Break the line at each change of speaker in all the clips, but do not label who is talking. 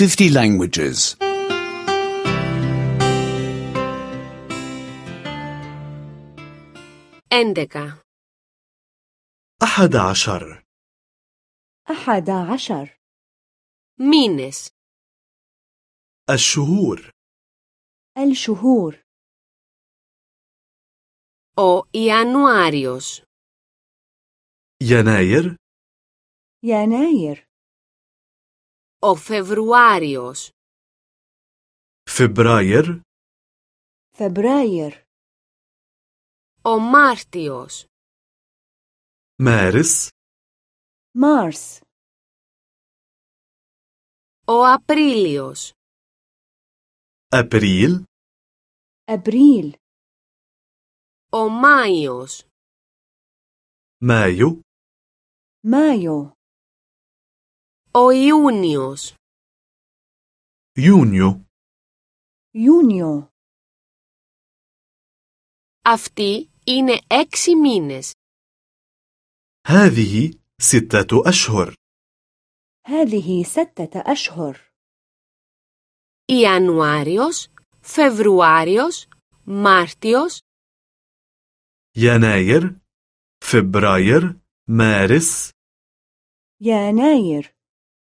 50 languages.
11
أحد عشر.
أحد عشر.
مينس
الشهور.
الشهور.
أو januarios
يناير.
يناير.
Ο Φεβρουάριος.
Φεβράιερ.
Φεβράιερ.
Ο Μάρτιος.
Μέρις.
Μάρς.
Ο Απρίλιος.
Απρίλ.
Απρίλ.
Ο Μάιος.
Μάιο.
Μάιο.
Ο Ιούνιος.
يونيو
يونيو
Αυτοί είναι έξι μήνες.
هذه ستة أشهر
هذه ستة أشهر
Ιανουάριος, Φεβρουάριος, Μάρτιος,
يناير فبراير مارس
يناير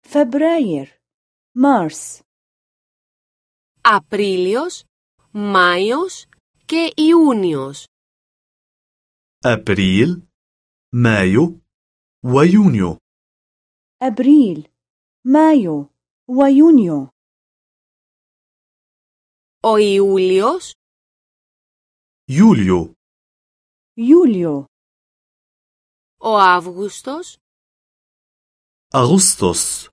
فبراير مارس
Απρίλιος, Μάιος και Ιούνιος.
أبريل مايو ويونيو
أبريل مايو ويونيو
Ο Ιούλιος,
يوليو
يوليو
ο Αύγουστος,
أغسطس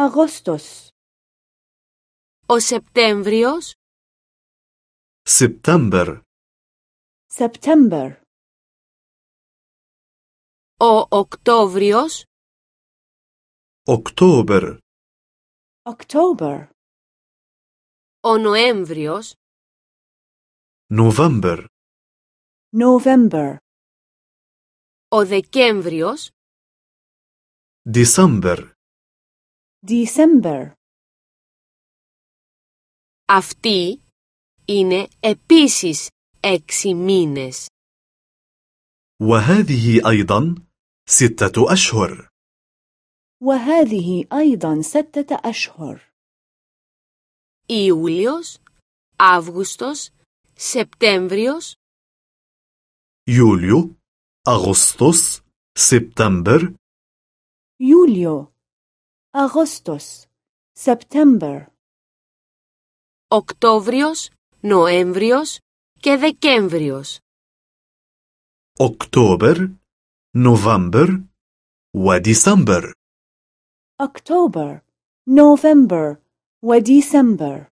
Αγώστος.
Ο Σεπτέμβριος.
Σεπτέμβρ.
Σεπτέμβρ.
Ο Οκτώβριος.
Οκτώβρ.
Οκτώβρ.
Ο Νοέμβριος.
November.
November.
Ο Δεκέμβριος.
December.
ديسمبر
αυτοί είναι επίσης έξι μήνες.
وهذه أيضا ستة أشهر
وهذه أيضا ستة أشهر
Ιούλιος, Αύγουστος, Σεπτέμβριος,
يوليو أغسطس سبتمبر
يوليو Αγώστος, September.
Οκτώβριος, Νοέμβριος και Δεκέμβριος.
Οκτώβερ, Νοβάμπερ και
December. October, November και